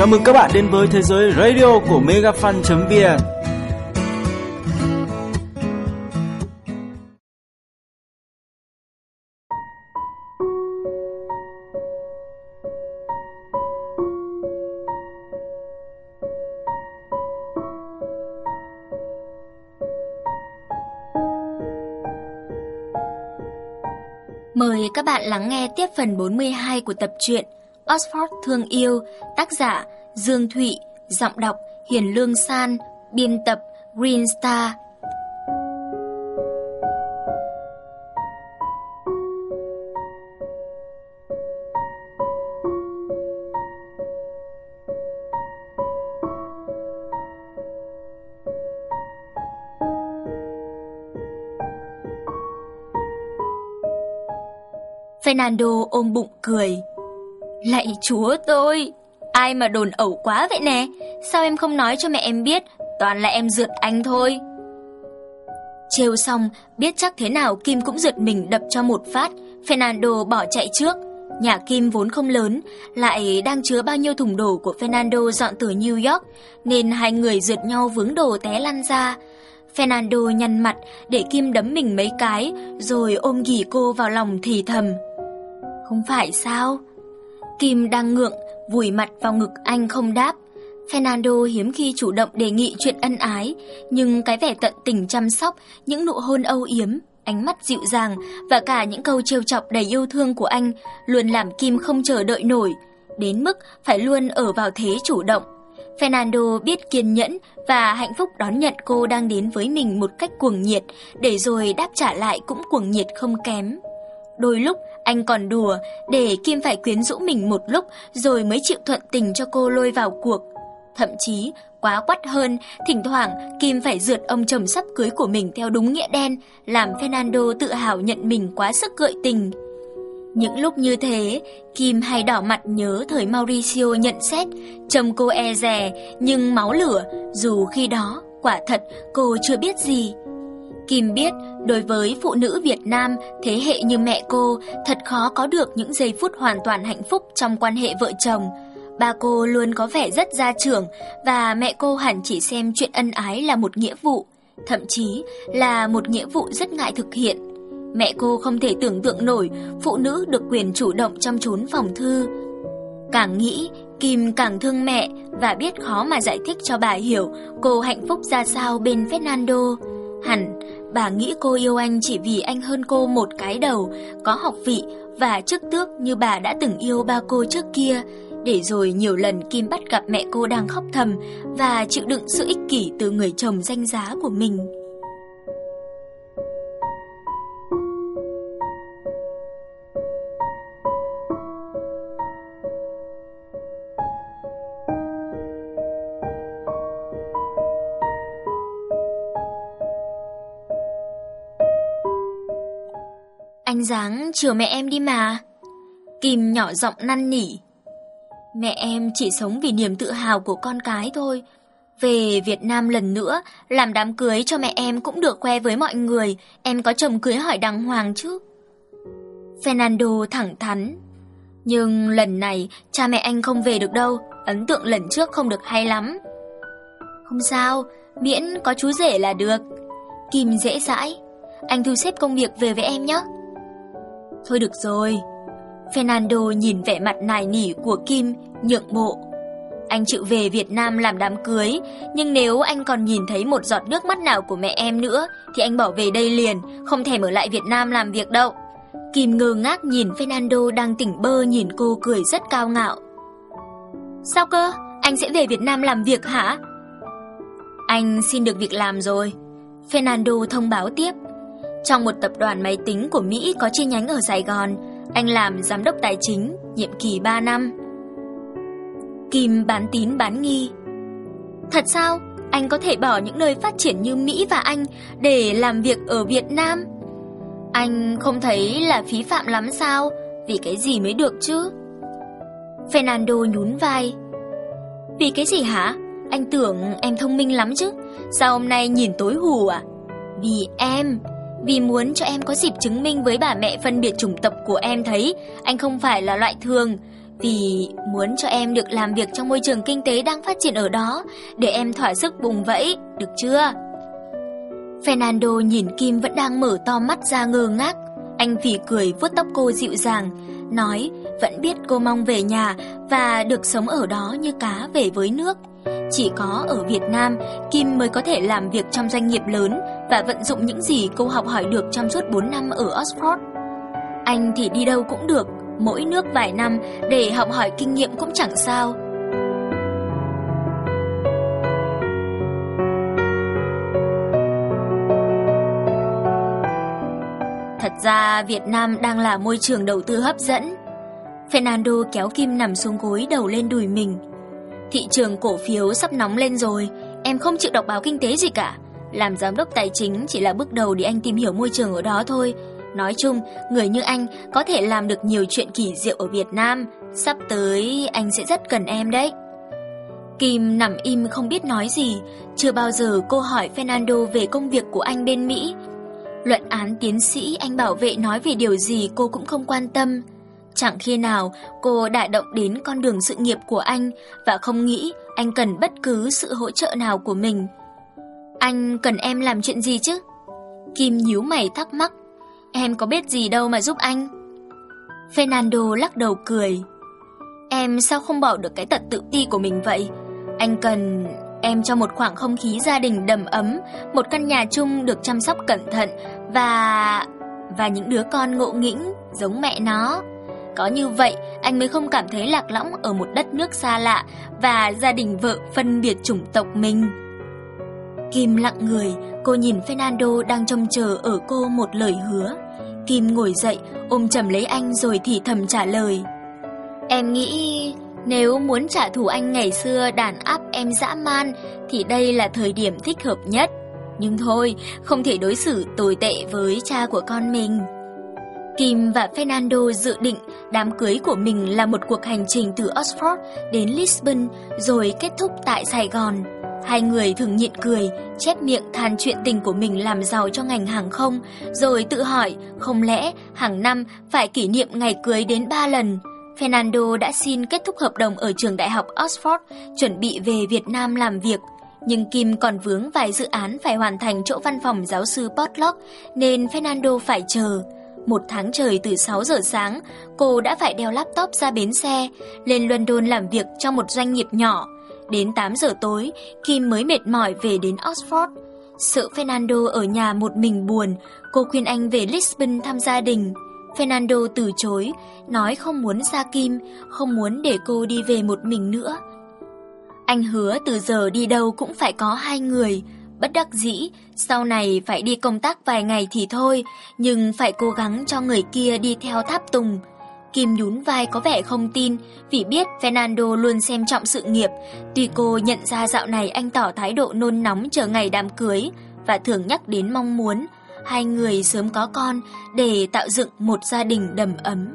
Chào mừng các bạn đến với thế giới radio của megafan.vn Mời các bạn lắng nghe tiếp phần 42 của tập truyện Oxford Thương Yêu, tác giả Dương Thụy, giọng đọc Hiền Lương San, biên tập Green Star. Fernando ôm bụng cười. Lạy chúa tôi, ai mà đồn ẩu quá vậy nè, sao em không nói cho mẹ em biết, toàn là em rượt anh thôi. Trêu xong, biết chắc thế nào Kim cũng rượt mình đập cho một phát, Fernando bỏ chạy trước. Nhà Kim vốn không lớn, lại đang chứa bao nhiêu thùng đồ của Fernando dọn từ New York, nên hai người rượt nhau vướng đồ té lăn ra. Fernando nhăn mặt để Kim đấm mình mấy cái, rồi ôm ghì cô vào lòng thì thầm. Không phải sao? Kim đang ngượng, vùi mặt vào ngực anh không đáp. Fernando hiếm khi chủ động đề nghị chuyện ân ái, nhưng cái vẻ tận tình chăm sóc, những nụ hôn âu yếm, ánh mắt dịu dàng và cả những câu trêu chọc đầy yêu thương của anh luôn làm Kim không chờ đợi nổi, đến mức phải luôn ở vào thế chủ động. Fernando biết kiên nhẫn và hạnh phúc đón nhận cô đang đến với mình một cách cuồng nhiệt, để rồi đáp trả lại cũng cuồng nhiệt không kém. Đôi lúc anh còn đùa để Kim phải quyến rũ mình một lúc rồi mới chịu thuận tình cho cô lôi vào cuộc. Thậm chí, quá quắt hơn, thỉnh thoảng Kim phải rượt ông chồng sắp cưới của mình theo đúng nghĩa đen, làm Fernando tự hào nhận mình quá sức gợi tình. Những lúc như thế, Kim hay đỏ mặt nhớ thời Mauricio nhận xét, chồng cô e rè nhưng máu lửa, dù khi đó quả thật cô chưa biết gì. Kim biết, đối với phụ nữ Việt Nam, thế hệ như mẹ cô, thật khó có được những giây phút hoàn toàn hạnh phúc trong quan hệ vợ chồng. Ba cô luôn có vẻ rất gia trưởng và mẹ cô hẳn chỉ xem chuyện ân ái là một nghĩa vụ, thậm chí là một nghĩa vụ rất ngại thực hiện. Mẹ cô không thể tưởng tượng nổi phụ nữ được quyền chủ động trong chốn phòng thư. Càng nghĩ, Kim càng thương mẹ và biết khó mà giải thích cho bà hiểu cô hạnh phúc ra sao bên Fernando. Hẳn, bà nghĩ cô yêu anh chỉ vì anh hơn cô một cái đầu, có học vị và chức tước như bà đã từng yêu ba cô trước kia. Để rồi nhiều lần Kim bắt gặp mẹ cô đang khóc thầm và chịu đựng sự ích kỷ từ người chồng danh giá của mình. Anh dáng chiều mẹ em đi mà. Kim nhỏ giọng năn nỉ. Mẹ em chỉ sống vì niềm tự hào của con cái thôi. Về Việt Nam lần nữa, làm đám cưới cho mẹ em cũng được khoe với mọi người, em có chồng cưới hỏi đàng hoàng chứ. Fernando thẳng thắn. Nhưng lần này, cha mẹ anh không về được đâu, ấn tượng lần trước không được hay lắm. Không sao, miễn có chú rể là được. Kim dễ dãi. Anh thu xếp công việc về với em nhé. Thôi được rồi. Fernando nhìn vẻ mặt nài nỉ của Kim, nhượng bộ. Anh chịu về Việt Nam làm đám cưới, nhưng nếu anh còn nhìn thấy một giọt nước mắt nào của mẹ em nữa, thì anh bỏ về đây liền, không thèm ở lại Việt Nam làm việc đâu. Kim ngơ ngác nhìn Fernando đang tỉnh bơ nhìn cô cười rất cao ngạo. Sao cơ? Anh sẽ về Việt Nam làm việc hả? Anh xin được việc làm rồi. Fernando thông báo tiếp. Trong một tập đoàn máy tính của Mỹ có chi nhánh ở Sài Gòn, anh làm giám đốc tài chính, nhiệm kỳ 3 năm. Kim bán tín bán nghi. Thật sao? Anh có thể bỏ những nơi phát triển như Mỹ và Anh để làm việc ở Việt Nam? Anh không thấy là phí phạm lắm sao? Vì cái gì mới được chứ? Fernando nhún vai. Vì cái gì hả? Anh tưởng em thông minh lắm chứ. Sao hôm nay nhìn tối hù à? Vì em, vì muốn cho em có dịp chứng minh với bà mẹ phân biệt chủng tộc của em thấy anh không phải là loại thường, Vì muốn cho em được làm việc trong môi trường kinh tế đang phát triển ở đó, để em thỏa sức bùng vẫy, được chưa? Fernando nhìn Kim vẫn đang mở to mắt ra ngơ ngác. Anh phì cười vuốt tóc cô dịu dàng, nói vẫn biết cô mong về nhà và được sống ở đó như cá về với nước. Chỉ có ở Việt Nam, Kim mới có thể làm việc trong doanh nghiệp lớn và vận dụng những gì cô học hỏi được trong suốt 4 năm ở Oxford. Anh thì đi đâu cũng được, mỗi nước vài năm để học hỏi kinh nghiệm cũng chẳng sao. Thật ra Việt Nam đang là môi trường đầu tư hấp dẫn. Fernando kéo Kim nằm xuống gối đầu lên đùi mình. Thị trường cổ phiếu sắp nóng lên rồi, em không chịu đọc báo kinh tế gì cả. Làm giám đốc tài chính chỉ là bước đầu để anh tìm hiểu môi trường ở đó thôi. Nói chung, người như anh có thể làm được nhiều chuyện kỳ diệu ở Việt Nam. Sắp tới anh sẽ rất cần em đấy. Kim nằm im không biết nói gì. Chưa bao giờ cô hỏi Fernando về công việc của anh bên Mỹ. Luận án tiến sĩ anh bảo vệ nói về điều gì cô cũng không quan tâm. Chẳng khi nào cô đã động đến con đường sự nghiệp của anh và không nghĩ anh cần bất cứ sự hỗ trợ nào của mình. Anh cần em làm chuyện gì chứ? Kim nhíu mày thắc mắc. Em có biết gì đâu mà giúp anh. Fernando lắc đầu cười. Em sao không bỏ được cái tật tự ti của mình vậy? Anh cần em cho một khoảng không khí gia đình đầm ấm, một căn nhà chung được chăm sóc cẩn thận và... và những đứa con ngộ nghĩnh giống mẹ nó. Có như vậy, anh mới không cảm thấy lạc lõng ở một đất nước xa lạ và gia đình vợ phân biệt chủng tộc mình. Kim lặng người, cô nhìn Fernando đang trông chờ ở cô một lời hứa. Kim ngồi dậy, ôm chầm lấy anh rồi thì thầm trả lời. Em nghĩ nếu muốn trả thù anh ngày xưa đàn áp em dã man thì đây là thời điểm thích hợp nhất. Nhưng thôi, không thể đối xử tồi tệ với cha của con mình. Kim và Fernando dự định đám cưới của mình là một cuộc hành trình từ Oxford đến Lisbon rồi kết thúc tại Sài Gòn. Hai người thường nhịn cười, chép miệng than chuyện tình của mình làm giàu cho ngành hàng không, rồi tự hỏi không lẽ hàng năm phải kỷ niệm ngày cưới đến ba lần. Fernando đã xin kết thúc hợp đồng ở trường đại học Oxford, chuẩn bị về Việt Nam làm việc. Nhưng Kim còn vướng vài dự án phải hoàn thành chỗ văn phòng giáo sư Potlock, nên Fernando phải chờ. Một tháng trời từ 6 giờ sáng, cô đã phải đeo laptop ra bến xe, lên London làm việc trong một doanh nghiệp nhỏ. Đến 8 giờ tối, Kim mới mệt mỏi về đến Oxford. Sợ Fernando ở nhà một mình buồn, cô khuyên anh về Lisbon thăm gia đình. Fernando từ chối, nói không muốn xa Kim, không muốn để cô đi về một mình nữa. Anh hứa từ giờ đi đâu cũng phải có hai người, bất đắc dĩ, sau này phải đi công tác vài ngày thì thôi, nhưng phải cố gắng cho người kia đi theo tháp tùng. Kim nhún vai có vẻ không tin, vì biết Fernando luôn xem trọng sự nghiệp, tuy cô nhận ra dạo này anh tỏ thái độ nôn nóng chờ ngày đám cưới, và thường nhắc đến mong muốn hai người sớm có con để tạo dựng một gia đình đầm ấm.